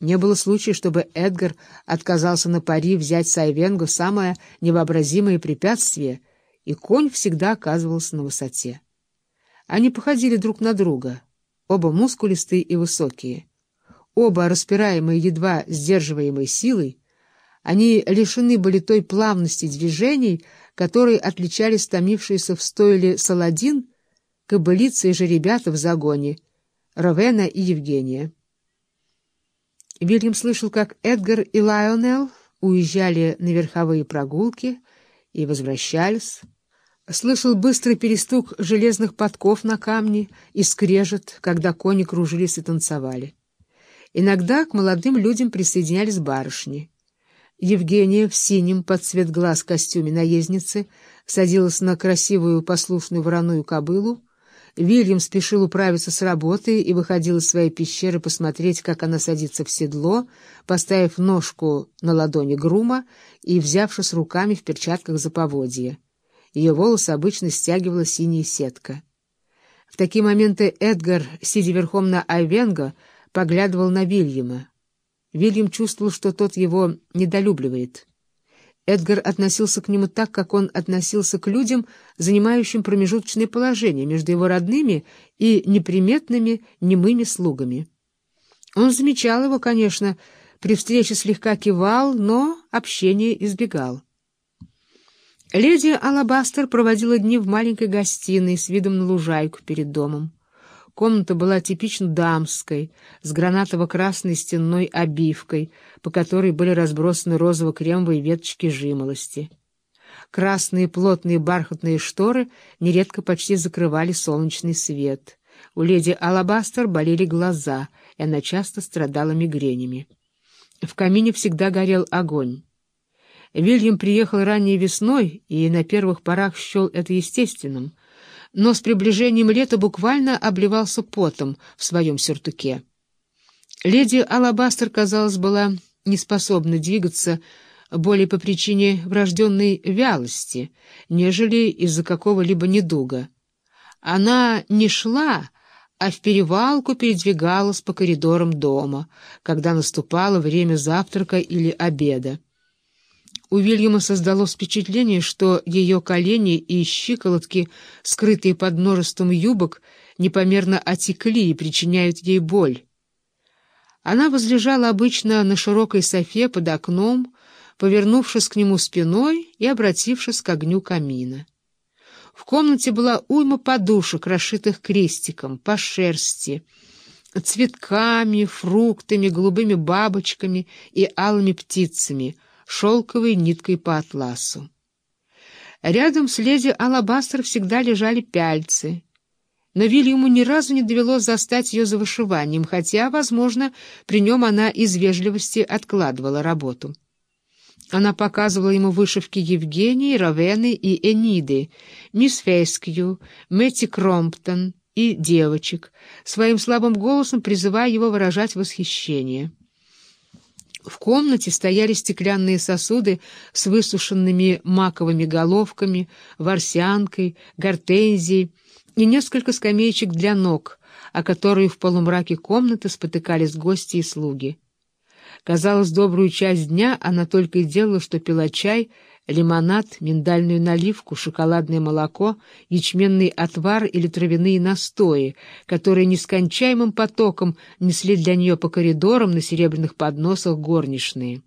Не было случая, чтобы Эдгар отказался на пари взять Сайвенгу самое невообразимое препятствие, и конь всегда оказывался на высоте. Они походили друг на друга, оба мускулистые и высокие. Оба распираемые едва сдерживаемой силой, они лишены были той плавности движений, которой отличались томившиеся в стойле Саладин, кобылицы и жеребята в загоне, Ровена и Евгения. Вильям слышал, как Эдгар и Лайонел уезжали на верховые прогулки и возвращались. Слышал быстрый перестук железных подков на камне и скрежет, когда кони кружились и танцевали. Иногда к молодым людям присоединялись барышни. Евгения в синем под цвет глаз костюме наездницы садилась на красивую послушную вороную кобылу, Вильям спешил управиться с работой и выходил из своей пещеры посмотреть, как она садится в седло, поставив ножку на ладони грума и взявшись руками в перчатках за поводье. Ее волосы обычно стягивала синяя сетка. В такие моменты Эдгар, сидя верхом на Айвенго, поглядывал на Вильяма. Вильям чувствовал, что тот его недолюбливает. Эдгар относился к нему так, как он относился к людям, занимающим промежуточное положение между его родными и неприметными немыми слугами. Он замечал его, конечно, при встрече слегка кивал, но общение избегал. Леди Алабастер проводила дни в маленькой гостиной с видом на лужайку перед домом. Комната была типично дамской, с гранатово-красной стенной обивкой, по которой были разбросаны розово-кремовые веточки жимолости. Красные плотные бархатные шторы нередко почти закрывали солнечный свет. У леди Алабастер болели глаза, и она часто страдала мигренями. В камине всегда горел огонь. Вильям приехал ранней весной и на первых порах счел это естественным — но с приближением лета буквально обливался потом в своем сюртуке. Леди Алабастер, казалось, была не способна двигаться более по причине врожденной вялости, нежели из-за какого-либо недуга. Она не шла, а в перевалку передвигалась по коридорам дома, когда наступало время завтрака или обеда. У Вильяма создалось впечатление, что ее колени и щиколотки, скрытые под множеством юбок, непомерно отекли и причиняют ей боль. Она возлежала обычно на широкой софе под окном, повернувшись к нему спиной и обратившись к огню камина. В комнате была уйма подушек, расшитых крестиком, по шерсти, цветками, фруктами, голубыми бабочками и алыми птицами — шелковой ниткой по атласу. Рядом с леди Алабастер всегда лежали пяльцы, но Вильяму ни разу не довелось застать ее за вышиванием, хотя, возможно, при нем она из вежливости откладывала работу. Она показывала ему вышивки Евгении, Равены и Эниды, мисс Фейскью, Мэтти Кромптон и девочек, своим слабым голосом призывая его выражать восхищение. В комнате стояли стеклянные сосуды с высушенными маковыми головками, ворсянкой, гортензией и несколько скамеечек для ног, о которые в полумраке комнаты спотыкались гости и слуги. Казалось, добрую часть дня она только и делала, что пила чай, лимонад, миндальную наливку, шоколадное молоко, ячменный отвар или травяные настои, которые нескончаемым потоком несли для нее по коридорам на серебряных подносах горничные.